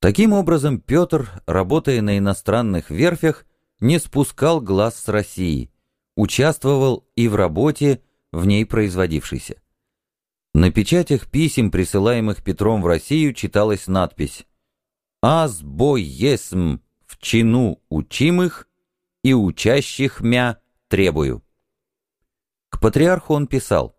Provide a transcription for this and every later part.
Таким образом, Петр, работая на иностранных верфях, не спускал глаз с России, участвовал и в работе, в ней производившейся. На печатях писем, присылаемых Петром в Россию, читалась надпись «Аз бой есм в чину учимых и учащих мя требую». К патриарху он писал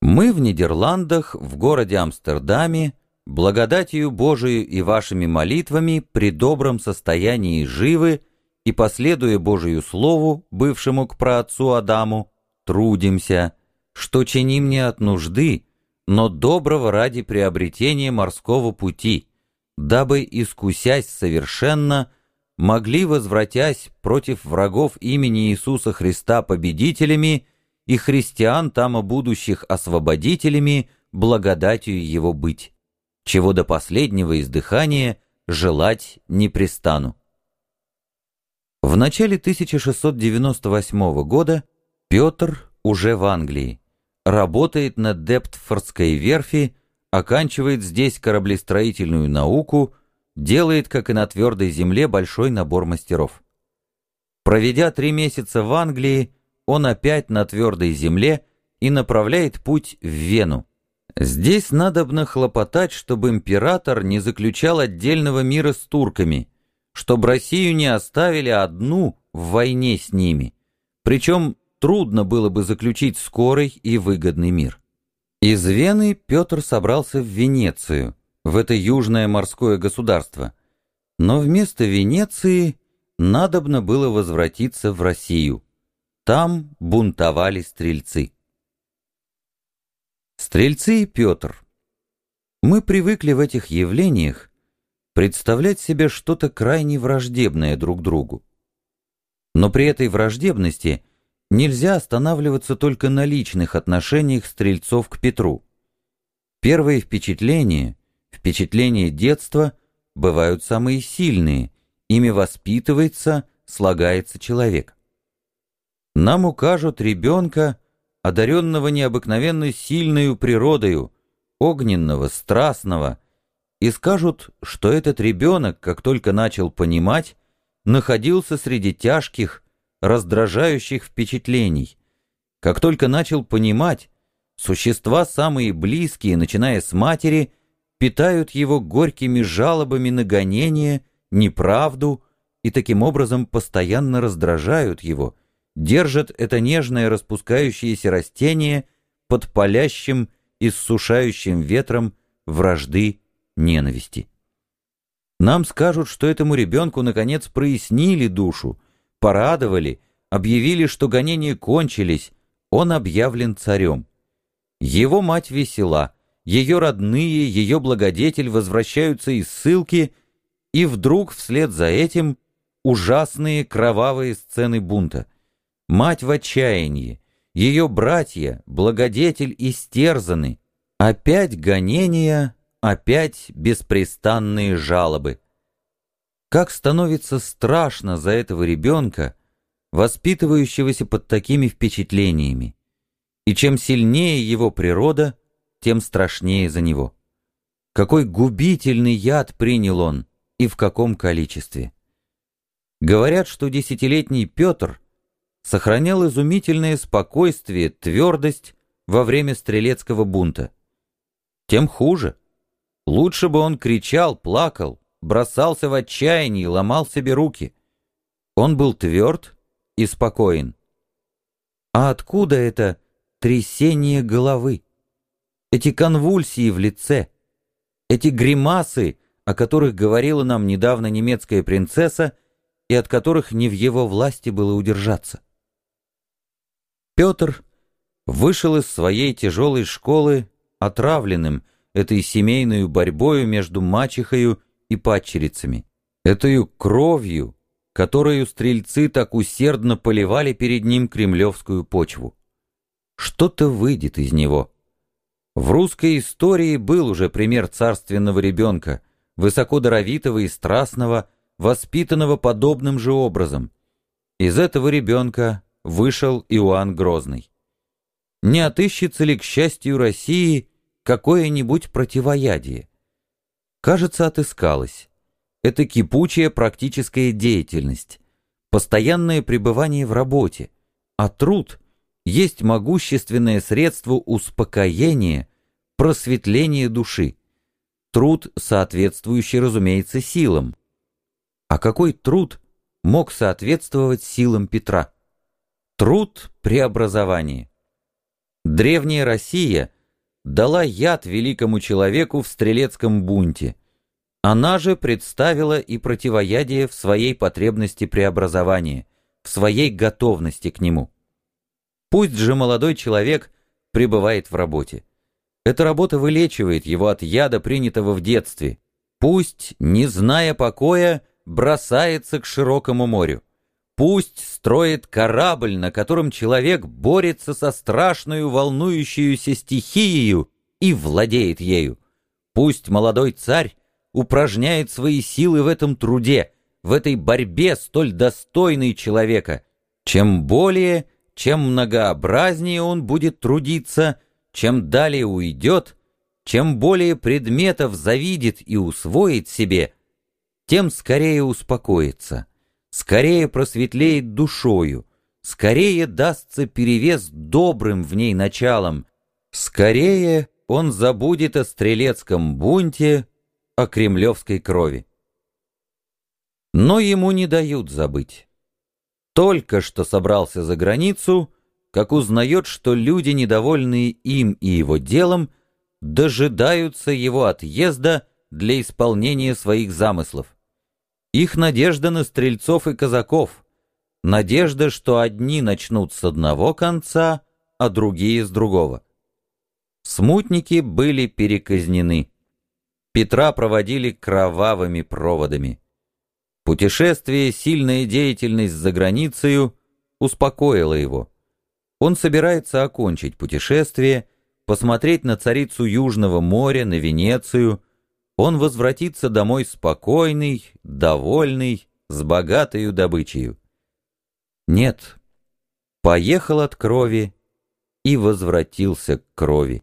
«Мы в Нидерландах, в городе Амстердаме, благодатью Божию и вашими молитвами при добром состоянии живы и, последуя Божию Слову, бывшему к праотцу Адаму, трудимся, что чиним не от нужды, но доброго ради приобретения морского пути, дабы, искусясь совершенно, могли, возвратясь против врагов имени Иисуса Христа победителями и христиан там будущих освободителями, благодатью Его быть чего до последнего издыхания желать не пристану. В начале 1698 года Петр уже в Англии, работает на Дептфордской верфи, оканчивает здесь кораблестроительную науку, делает, как и на твердой земле, большой набор мастеров. Проведя три месяца в Англии, он опять на твердой земле и направляет путь в Вену, Здесь надобно хлопотать, чтобы император не заключал отдельного мира с турками, чтобы Россию не оставили одну в войне с ними. Причем трудно было бы заключить скорый и выгодный мир. Из Вены Петр собрался в Венецию, в это южное морское государство. Но вместо Венеции надобно было возвратиться в Россию. Там бунтовали стрельцы. Стрельцы и Петр. Мы привыкли в этих явлениях представлять себе что-то крайне враждебное друг другу. Но при этой враждебности нельзя останавливаться только на личных отношениях стрельцов к Петру. Первые впечатления, впечатления детства, бывают самые сильные, ими воспитывается, слагается человек. Нам укажут ребенка, одаренного необыкновенно сильную природою, огненного, страстного, и скажут, что этот ребенок, как только начал понимать, находился среди тяжких, раздражающих впечатлений. Как только начал понимать, существа самые близкие, начиная с матери, питают его горькими жалобами на гонение, неправду и таким образом постоянно раздражают его – держат это нежное распускающееся растение под палящим и ссушающим ветром вражды ненависти. Нам скажут, что этому ребенку наконец прояснили душу, порадовали, объявили, что гонения кончились, он объявлен царем. Его мать весела, ее родные, ее благодетель возвращаются из ссылки, и вдруг вслед за этим ужасные кровавые сцены бунта. Мать в отчаянии, ее братья, благодетель истерзаны. Опять гонения, опять беспрестанные жалобы. Как становится страшно за этого ребенка, воспитывающегося под такими впечатлениями. И чем сильнее его природа, тем страшнее за него. Какой губительный яд принял он и в каком количестве. Говорят, что десятилетний Петр сохранял изумительное спокойствие, твердость во время стрелецкого бунта. Тем хуже. Лучше бы он кричал, плакал, бросался в отчаянии, ломал себе руки. Он был тверд и спокоен. А откуда это трясение головы? Эти конвульсии в лице, эти гримасы, о которых говорила нам недавно немецкая принцесса и от которых не в его власти было удержаться. Петр вышел из своей тяжелой школы отравленным этой семейной борьбою между мачехою и падчерицами, этой кровью, которую стрельцы так усердно поливали перед ним кремлевскую почву. Что-то выйдет из него. В русской истории был уже пример царственного ребенка, высоко даровитого и страстного, воспитанного подобным же образом. Из этого ребенка вышел Иоанн Грозный. Не отыщется ли, к счастью России, какое-нибудь противоядие? кажется, отыскалось. Это кипучая практическая деятельность, постоянное пребывание в работе, а труд есть могущественное средство успокоения, просветления души. Труд, соответствующий, разумеется, силам. А какой труд мог соответствовать силам Петра? Труд преобразования. Древняя Россия дала яд великому человеку в стрелецком бунте. Она же представила и противоядие в своей потребности преобразования, в своей готовности к нему. Пусть же молодой человек пребывает в работе. Эта работа вылечивает его от яда, принятого в детстве. Пусть, не зная покоя, бросается к широкому морю. Пусть строит корабль, на котором человек борется со страшную волнующуюся стихией и владеет ею. Пусть молодой царь упражняет свои силы в этом труде, в этой борьбе столь достойной человека. Чем более, чем многообразнее он будет трудиться, чем далее уйдет, чем более предметов завидит и усвоит себе, тем скорее успокоится скорее просветлеет душою, скорее дастся перевес добрым в ней началом, скорее он забудет о стрелецком бунте, о кремлевской крови. Но ему не дают забыть. Только что собрался за границу, как узнает, что люди, недовольные им и его делом, дожидаются его отъезда для исполнения своих замыслов. Их надежда на стрельцов и казаков. Надежда, что одни начнут с одного конца, а другие с другого. Смутники были переказнены. Петра проводили кровавыми проводами. Путешествие, сильная деятельность за границей успокоила его. Он собирается окончить путешествие, посмотреть на царицу Южного моря, на Венецию — он возвратится домой спокойный, довольный, с богатой добычей. Нет, поехал от крови и возвратился к крови.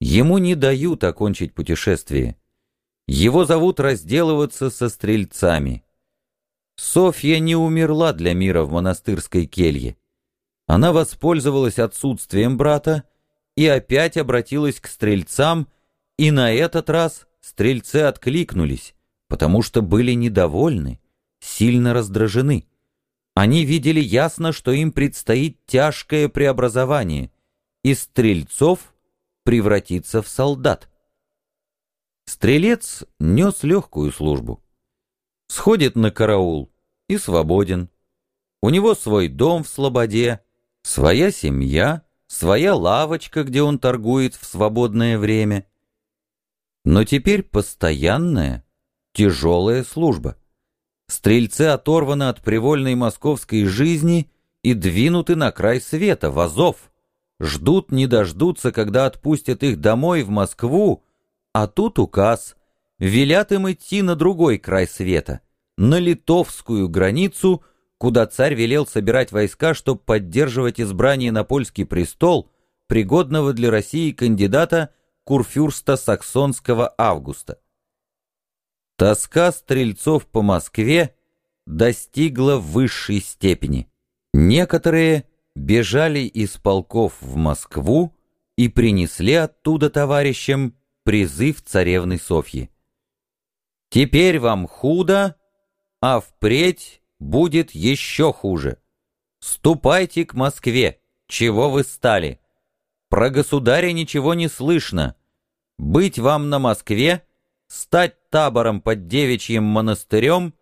Ему не дают окончить путешествие. Его зовут разделываться со стрельцами. Софья не умерла для мира в монастырской келье. Она воспользовалась отсутствием брата и опять обратилась к стрельцам, и на этот раз Стрельцы откликнулись, потому что были недовольны, сильно раздражены. Они видели ясно, что им предстоит тяжкое преобразование, из стрельцов превратиться в солдат. Стрелец нес легкую службу. Сходит на караул и свободен. У него свой дом в Слободе, своя семья, своя лавочка, где он торгует в свободное время — но теперь постоянная, тяжелая служба. Стрельцы оторваны от привольной московской жизни и двинуты на край света, в Азов. Ждут, не дождутся, когда отпустят их домой, в Москву, а тут указ. Велят им идти на другой край света, на литовскую границу, куда царь велел собирать войска, чтобы поддерживать избрание на польский престол, пригодного для России кандидата курфюрста саксонского Августа. Тоска стрельцов по Москве достигла высшей степени. Некоторые бежали из полков в Москву и принесли оттуда товарищам призыв царевны Софьи. «Теперь вам худо, а впредь будет еще хуже. Ступайте к Москве, чего вы стали?» Про государя ничего не слышно. Быть вам на Москве, стать табором под девичьим монастырем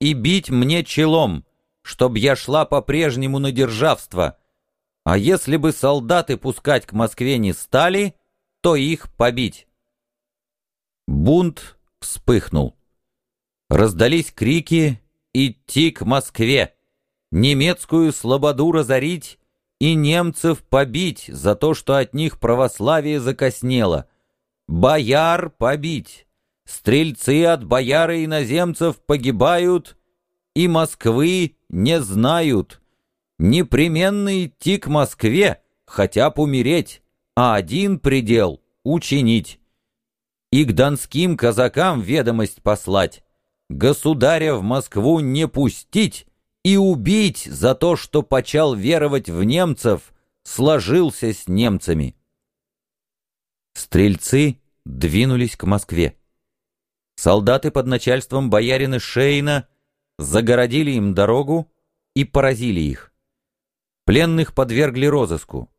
и бить мне челом, чтоб я шла по-прежнему на державство. А если бы солдаты пускать к Москве не стали, то их побить. Бунт вспыхнул. Раздались крики «Идти к Москве!» Немецкую слободу разорить и немцев побить за то, что от них православие закоснело, бояр побить, стрельцы от бояр иноземцев погибают и Москвы не знают. Непременно идти к Москве, хотя б умереть, а один предел — учинить. и к донским казакам ведомость послать, государя в Москву не пустить и убить за то, что почал веровать в немцев, сложился с немцами. Стрельцы двинулись к Москве. Солдаты под начальством боярина Шейна загородили им дорогу и поразили их. Пленных подвергли розыску,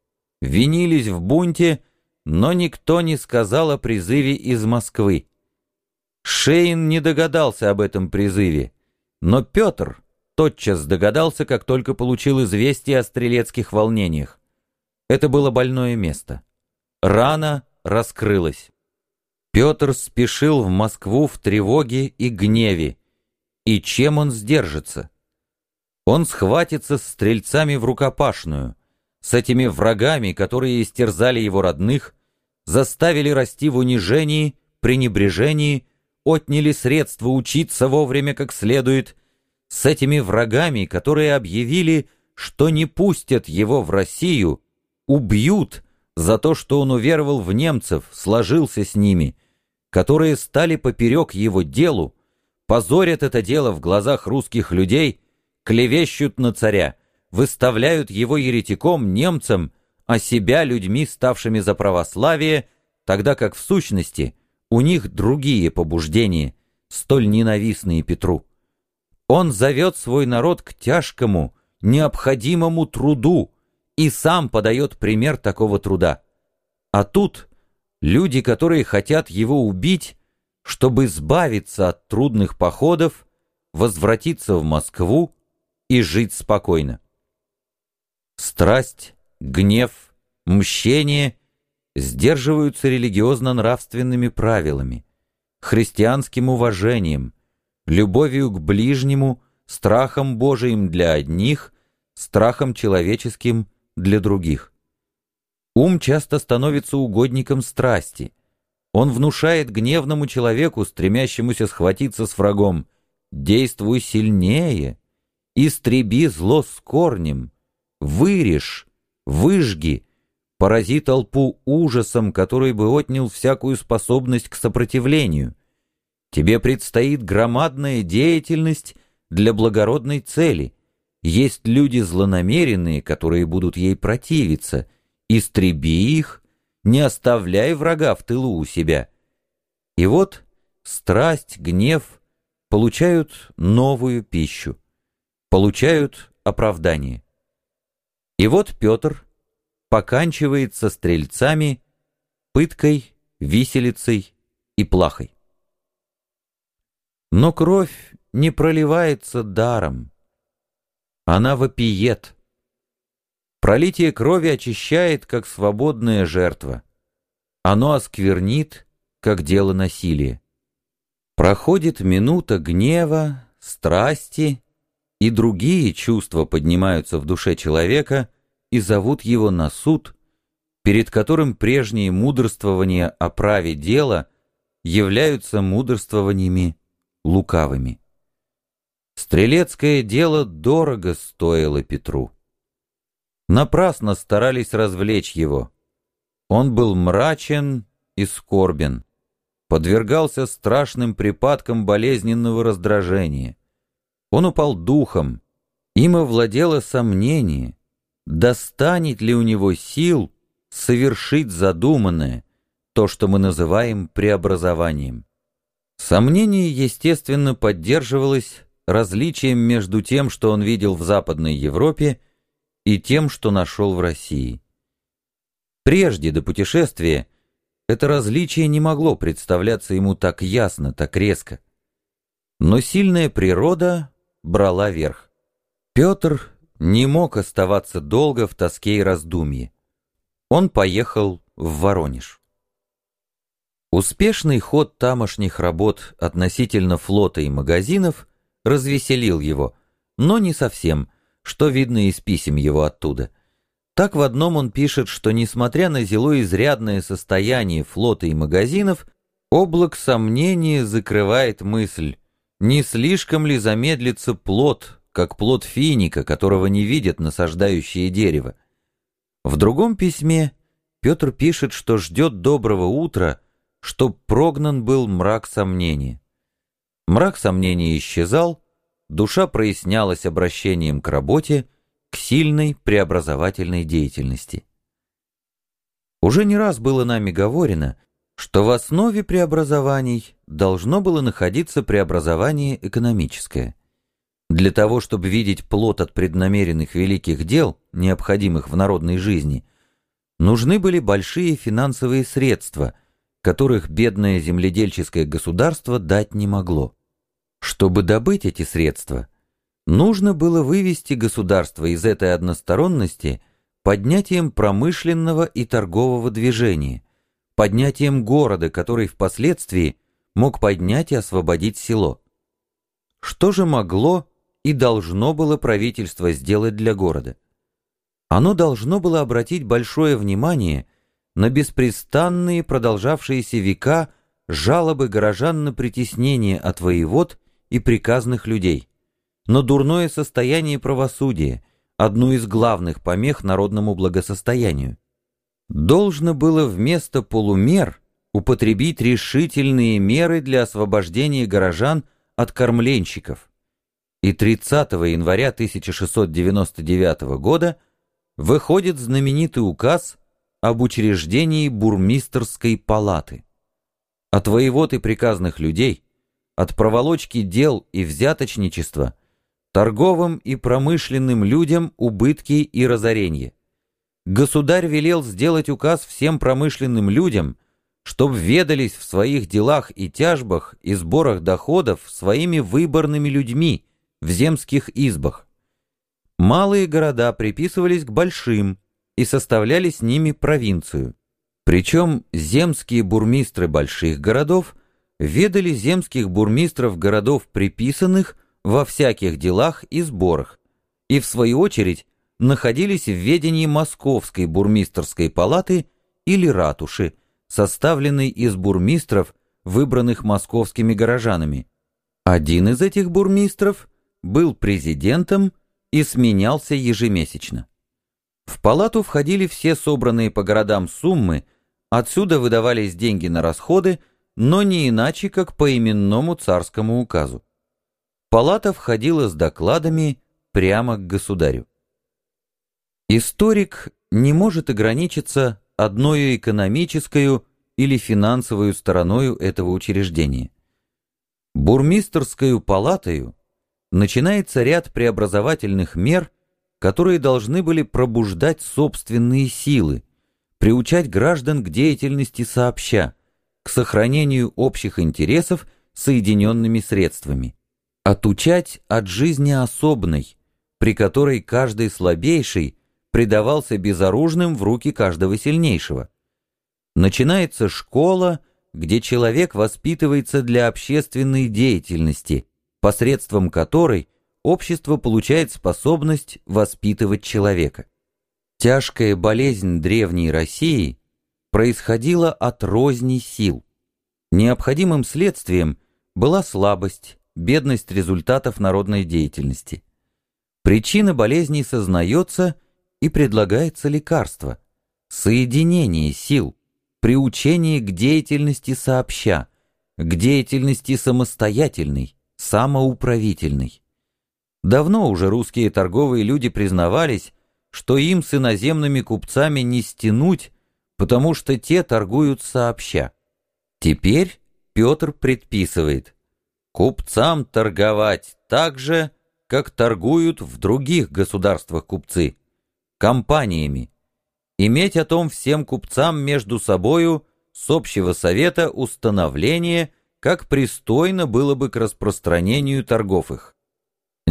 винились в бунте, но никто не сказал о призыве из Москвы. Шейн не догадался об этом призыве, но Петр тотчас догадался, как только получил известие о стрелецких волнениях. Это было больное место. Рана раскрылась. Петр спешил в Москву в тревоге и гневе. И чем он сдержится? Он схватится с стрельцами в рукопашную, с этими врагами, которые истерзали его родных, заставили расти в унижении, пренебрежении, отняли средства учиться вовремя как следует, с этими врагами, которые объявили, что не пустят его в Россию, убьют за то, что он уверовал в немцев, сложился с ними, которые стали поперек его делу, позорят это дело в глазах русских людей, клевещут на царя, выставляют его еретиком немцам, а себя людьми, ставшими за православие, тогда как в сущности у них другие побуждения, столь ненавистные Петру. Он зовет свой народ к тяжкому, необходимому труду и сам подает пример такого труда. А тут люди, которые хотят его убить, чтобы избавиться от трудных походов, возвратиться в Москву и жить спокойно. Страсть, гнев, мщение сдерживаются религиозно-нравственными правилами, христианским уважением, любовью к ближнему, страхом Божиим для одних, страхом человеческим для других. Ум часто становится угодником страсти. Он внушает гневному человеку, стремящемуся схватиться с врагом, «Действуй сильнее, истреби зло с корнем, вырежь, выжги, порази толпу ужасом, который бы отнял всякую способность к сопротивлению. Тебе предстоит громадная деятельность для благородной цели. Есть люди злонамеренные, которые будут ей противиться. Истреби их, не оставляй врага в тылу у себя. И вот страсть, гнев получают новую пищу, получают оправдание. И вот Петр поканчивает со стрельцами, пыткой, виселицей и плахой. Но кровь не проливается даром. Она вопиет. Пролитие крови очищает, как свободная жертва. Оно осквернит, как дело насилия. Проходит минута гнева, страсти и другие чувства поднимаются в душе человека и зовут его на суд, перед которым прежние мудрствования о праве дела являются мудрствованиями лукавыми. Стрелецкое дело дорого стоило Петру. Напрасно старались развлечь его. Он был мрачен и скорбен, подвергался страшным припадкам болезненного раздражения. Он упал духом, им овладело сомнение, достанет ли у него сил совершить задуманное, то, что мы называем преобразованием. Сомнение, естественно, поддерживалось различием между тем, что он видел в Западной Европе, и тем, что нашел в России. Прежде до путешествия это различие не могло представляться ему так ясно, так резко. Но сильная природа брала верх. Петр не мог оставаться долго в тоске и раздумье. Он поехал в Воронеж. Успешный ход тамошних работ относительно флота и магазинов развеселил его, но не совсем, что видно из писем его оттуда. Так в одном он пишет, что несмотря на зело изрядное состояние флота и магазинов, облак сомнения закрывает мысль, не слишком ли замедлится плод, как плод финика, которого не видят насаждающие дерево? В другом письме Петр пишет, что ждет доброго утра, чтоб прогнан был мрак сомнения. Мрак сомнения исчезал, душа прояснялась обращением к работе, к сильной преобразовательной деятельности. Уже не раз было нами говорено, что в основе преобразований должно было находиться преобразование экономическое. Для того, чтобы видеть плод от преднамеренных великих дел, необходимых в народной жизни, нужны были большие финансовые средства, которых бедное земледельческое государство дать не могло. Чтобы добыть эти средства, нужно было вывести государство из этой односторонности поднятием промышленного и торгового движения, поднятием города, который впоследствии мог поднять и освободить село. Что же могло и должно было правительство сделать для города? Оно должно было обратить большое внимание на беспрестанные, продолжавшиеся века, жалобы горожан на притеснение от воевод и приказных людей, на дурное состояние правосудия, одну из главных помех народному благосостоянию. Должно было вместо полумер употребить решительные меры для освобождения горожан от кормленщиков. И 30 января 1699 года выходит знаменитый указ об учреждении бурмистерской палаты. От воевод и приказных людей, от проволочки дел и взяточничества, торговым и промышленным людям убытки и разорение. Государь велел сделать указ всем промышленным людям, чтоб ведались в своих делах и тяжбах и сборах доходов своими выборными людьми в земских избах. Малые города приписывались к большим, и составляли с ними провинцию. Причем земские бурмистры больших городов ведали земских бурмистров городов приписанных во всяких делах и сборах, и в свою очередь находились в ведении Московской бурмистерской палаты или ратуши, составленной из бурмистров, выбранных московскими горожанами. Один из этих бурмистров был президентом и сменялся ежемесячно. В палату входили все собранные по городам суммы, отсюда выдавались деньги на расходы, но не иначе, как по именному царскому указу. Палата входила с докладами прямо к государю. Историк не может ограничиться одной экономической или финансовой стороною этого учреждения. Бурмистерскую палатою начинается ряд преобразовательных мер – которые должны были пробуждать собственные силы, приучать граждан к деятельности сообща, к сохранению общих интересов соединенными средствами, отучать от жизни особной, при которой каждый слабейший предавался безоружным в руки каждого сильнейшего. Начинается школа, где человек воспитывается для общественной деятельности, посредством которой общество получает способность воспитывать человека. Тяжкая болезнь древней России происходила от розни сил. Необходимым следствием была слабость, бедность результатов народной деятельности. Причина болезни сознается и предлагается лекарство, соединение сил, приучение к деятельности сообща, к деятельности самостоятельной, самоуправительной. Давно уже русские торговые люди признавались, что им с иноземными купцами не стянуть, потому что те торгуют сообща. Теперь Петр предписывает купцам торговать так же, как торгуют в других государствах купцы, компаниями, иметь о том всем купцам между собою с общего совета установление, как пристойно было бы к распространению торгов их.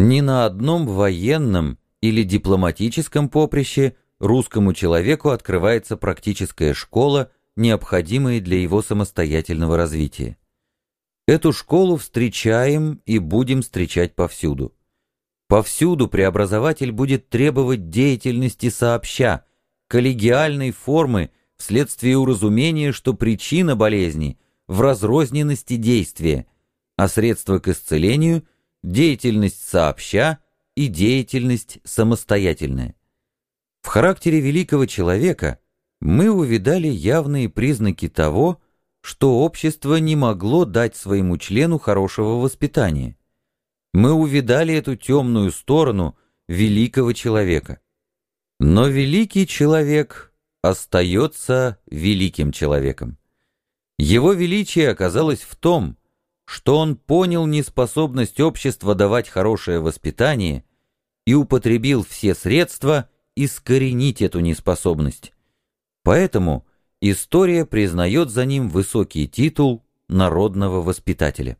Ни на одном военном или дипломатическом поприще русскому человеку открывается практическая школа, необходимая для его самостоятельного развития. Эту школу встречаем и будем встречать повсюду. Повсюду преобразователь будет требовать деятельности сообща, коллегиальной формы вследствие уразумения, что причина болезни в разрозненности действия, а средства к исцелению – деятельность сообща и деятельность самостоятельная. В характере великого человека мы увидали явные признаки того, что общество не могло дать своему члену хорошего воспитания. Мы увидали эту темную сторону великого человека. Но великий человек остается великим человеком. Его величие оказалось в том, что он понял неспособность общества давать хорошее воспитание и употребил все средства искоренить эту неспособность. Поэтому история признает за ним высокий титул народного воспитателя.